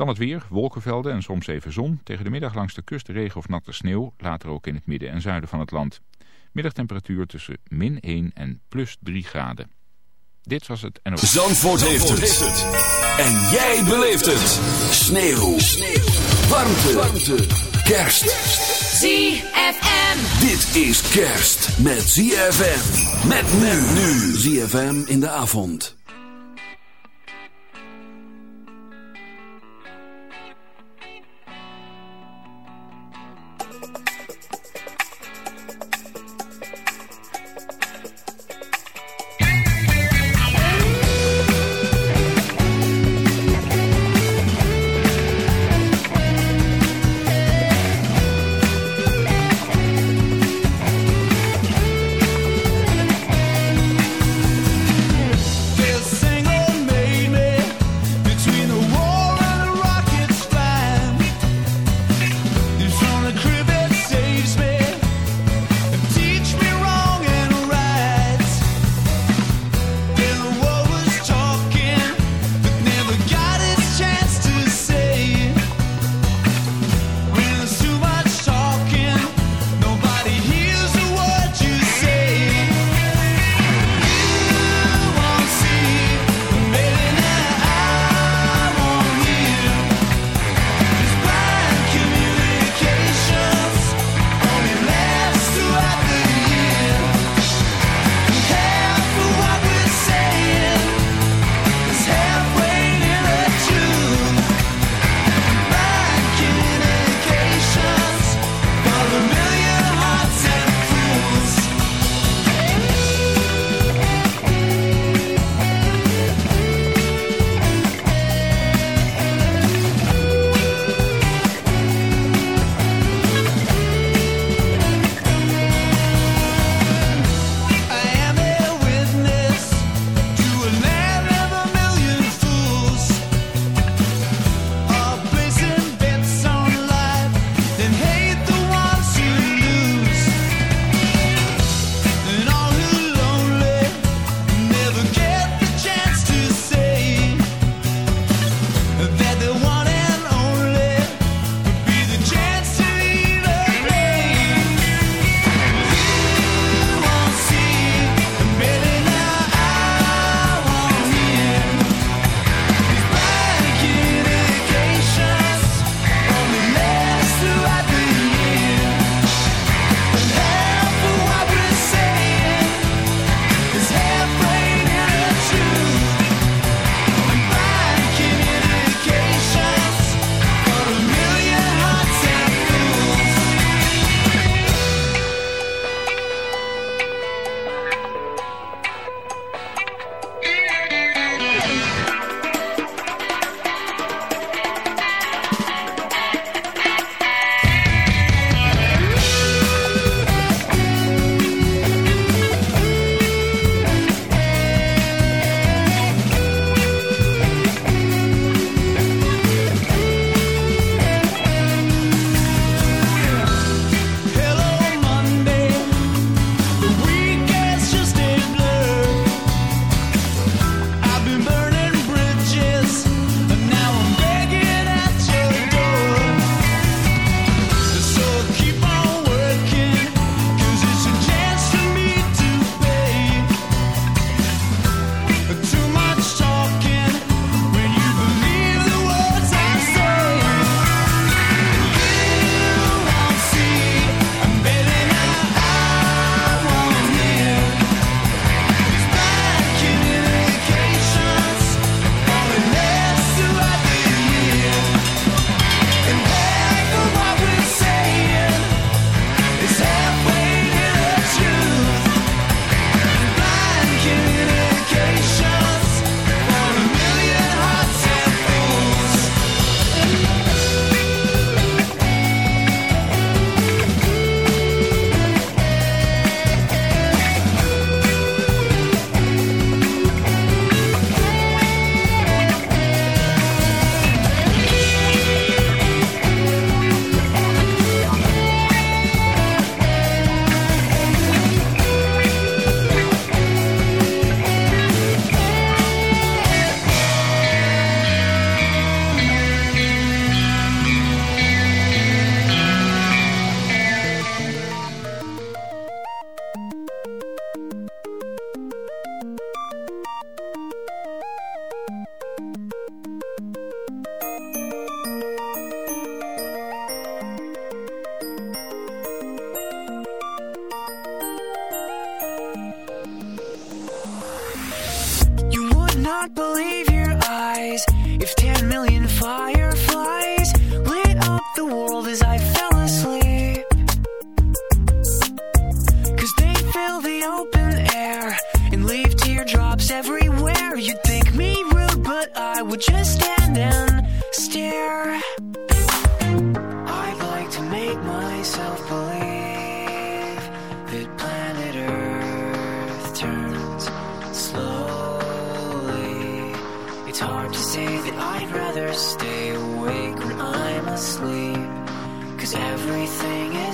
Dan het weer, wolkenvelden en soms even zon. Tegen de middag langs de kust regen of natte sneeuw. Later ook in het midden en zuiden van het land. Middagtemperatuur tussen min 1 en plus 3 graden. Dit was het en Zandvoort, heeft, het. En jij beleeft het. Sneeuw. sneeuw. Warmte. Warmte. Kerst. ZFM. Dit is kerst met ZFM. Met men nu. ZFM in de avond.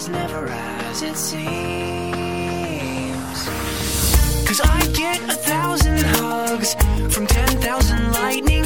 never as it seems. Cause I get a thousand hugs from ten thousand lightning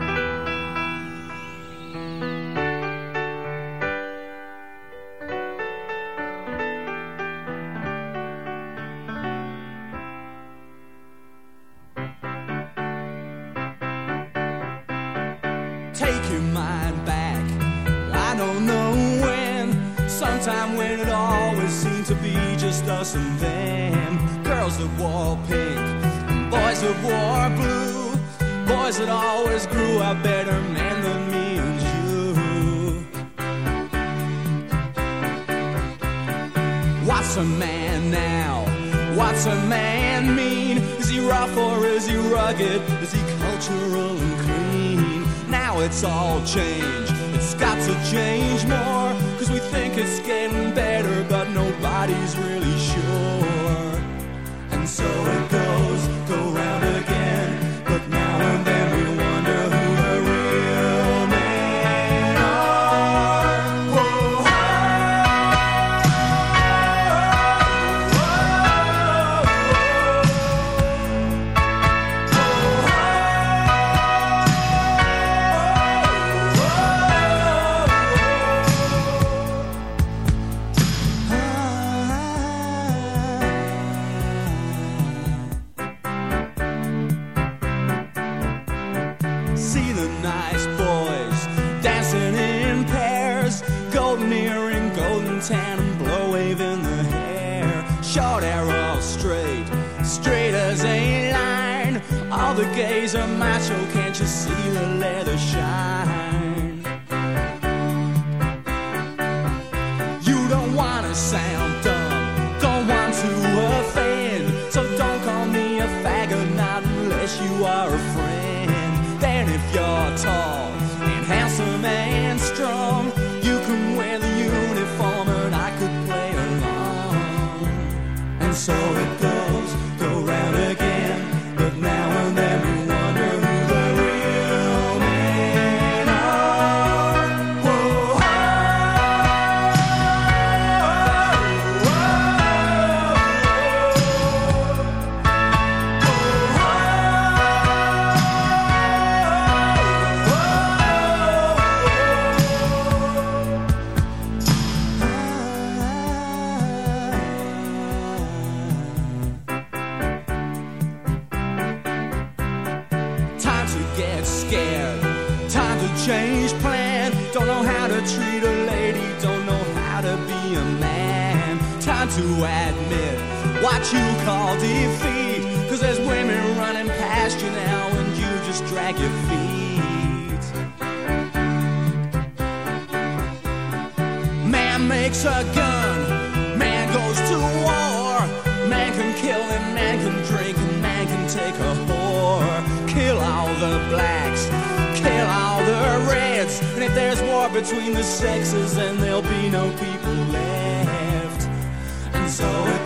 get scared. Time to change plan. Don't know how to treat a lady, don't know how to be a man. Time to admit what you call defeat. Cause there's women running past you now, and you just drag your feet. Man makes a gun, man goes to war. Man can kill and man can drink and man can take a whore the blacks, kill all the reds. And if there's war between the sexes, then there'll be no people left. And so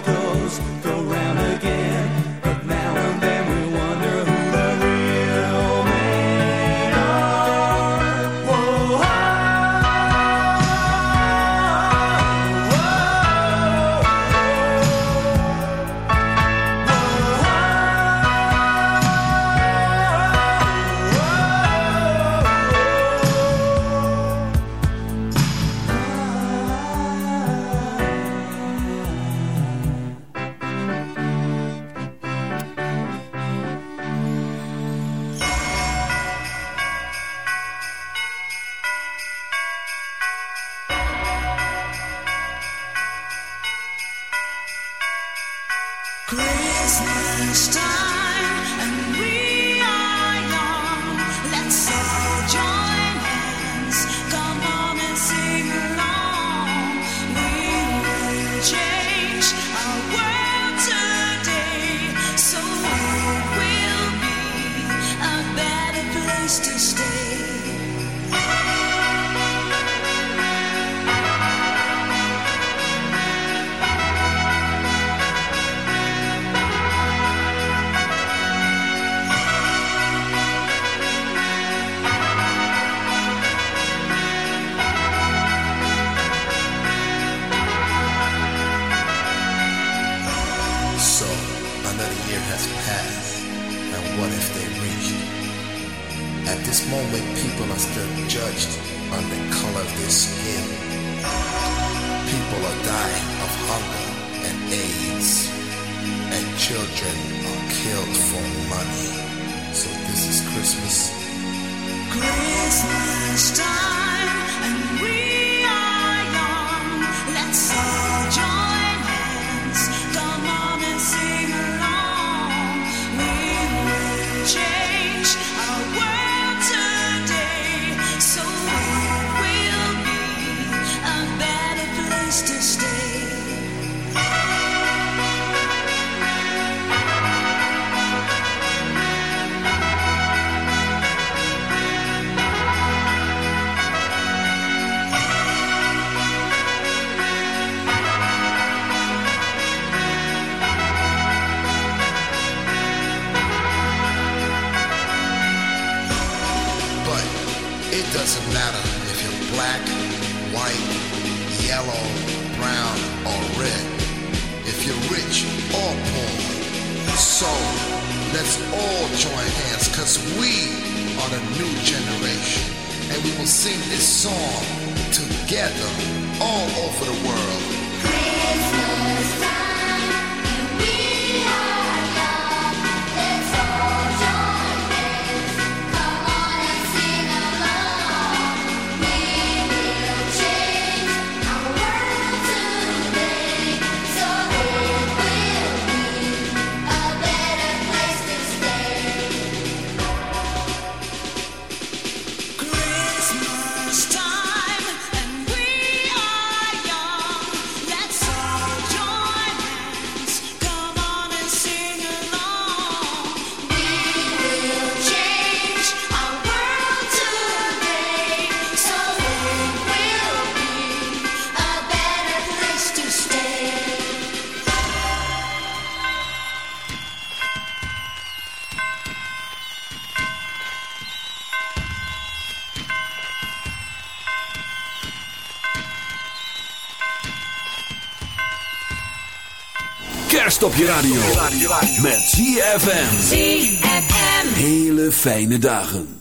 kerst op je radio. Met ZFM. ZFM. Hele fijne dagen.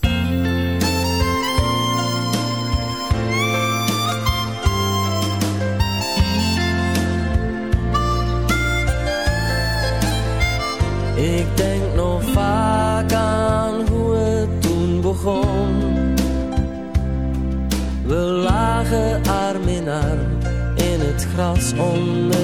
Ik denk nog vaak aan hoe het toen begon. We lagen arm in arm in het gras onder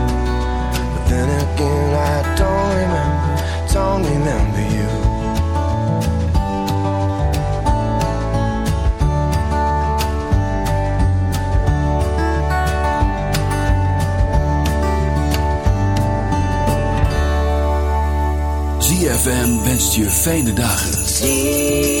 Again, I don't remember, don't remember you. ZFM wenst je fijne dagen.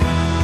Lord.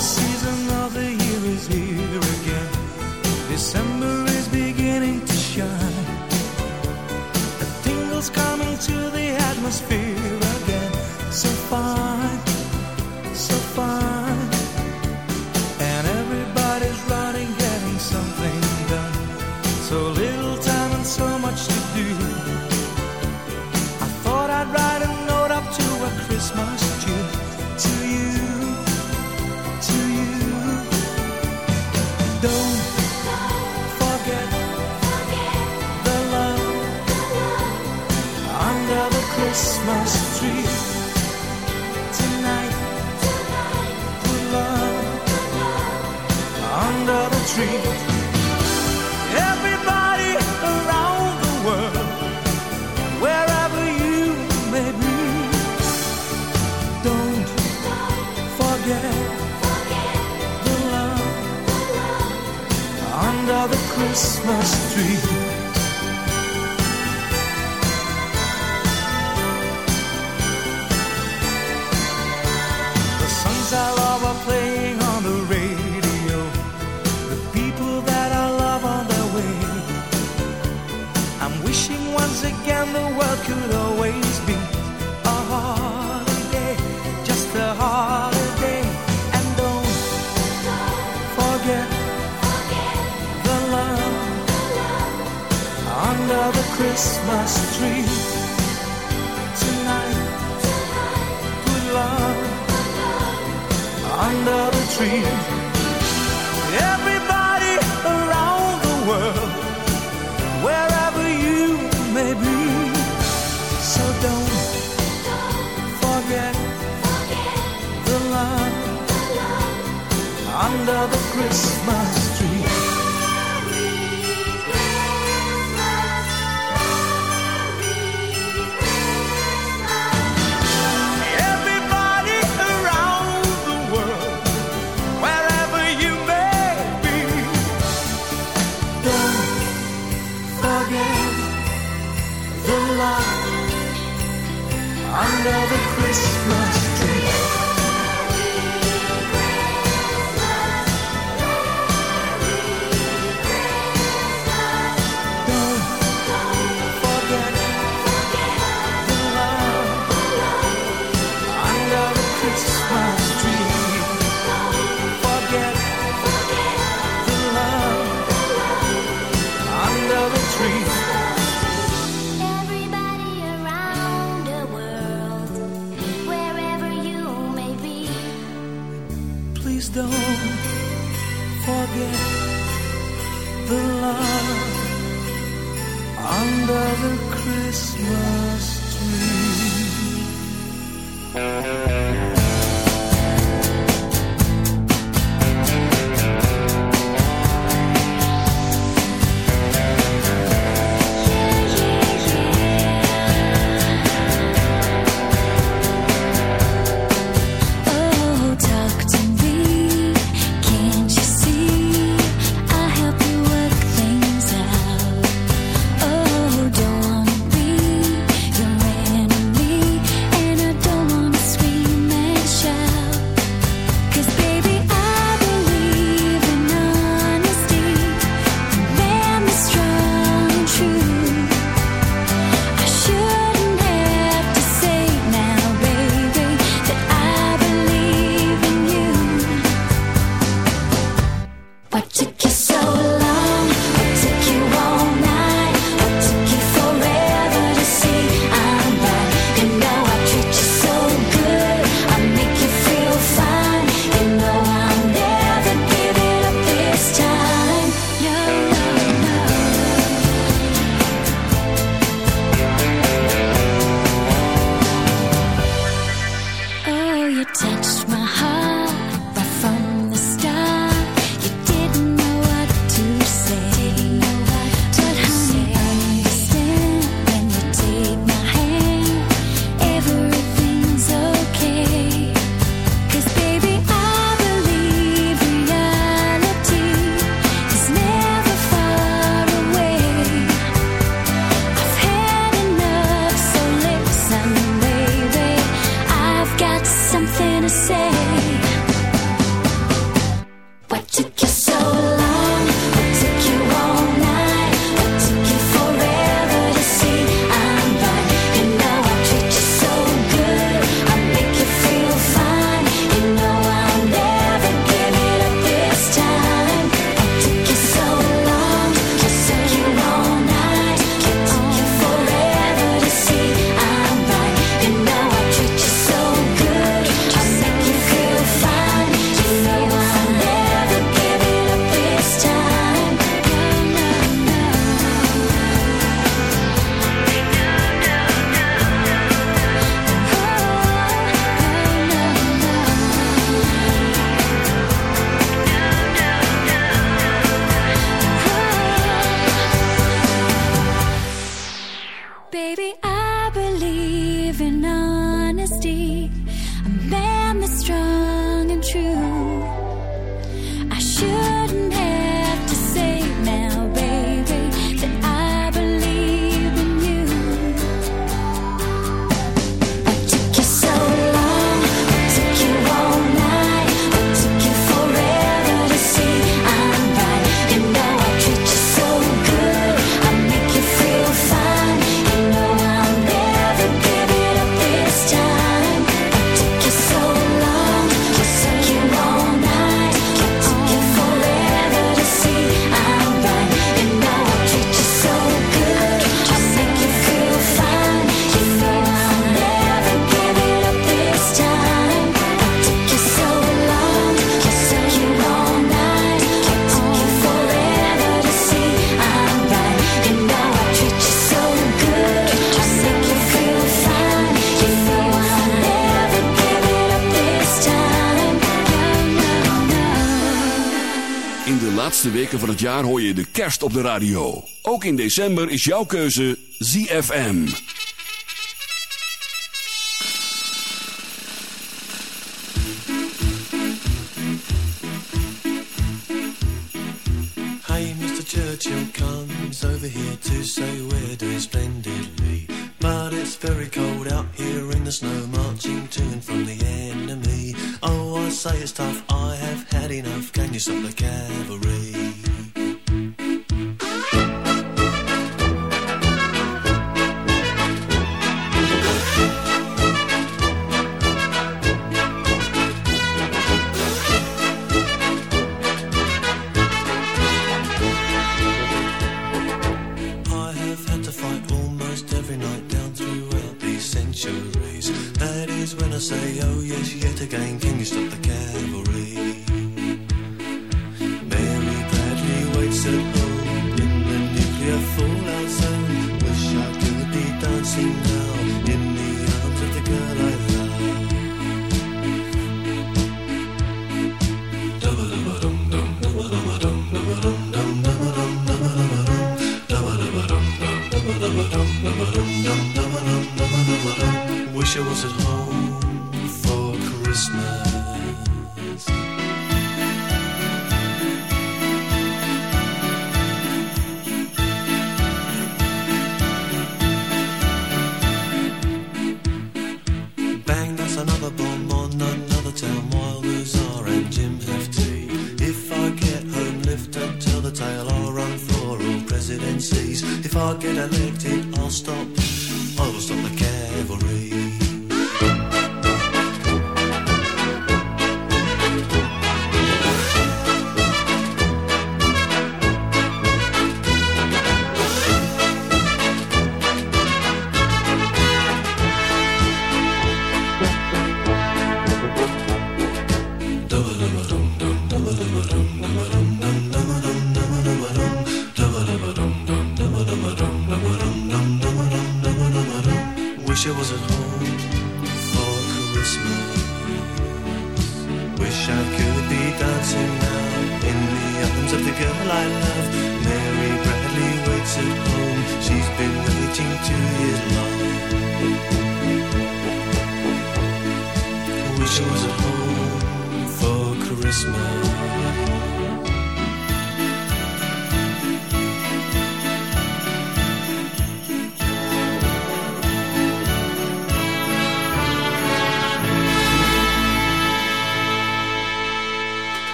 The under the tree. het jaar hoor je de kerst op de radio. Ook in december is jouw keuze ZFM. Hey, Mr. Churchill comes over here to say we're doing splendidly. But it's very cold out here in the snow, marching to and from the enemy. Oh, I say it's tough, I have had enough. Can you stop the cavalry?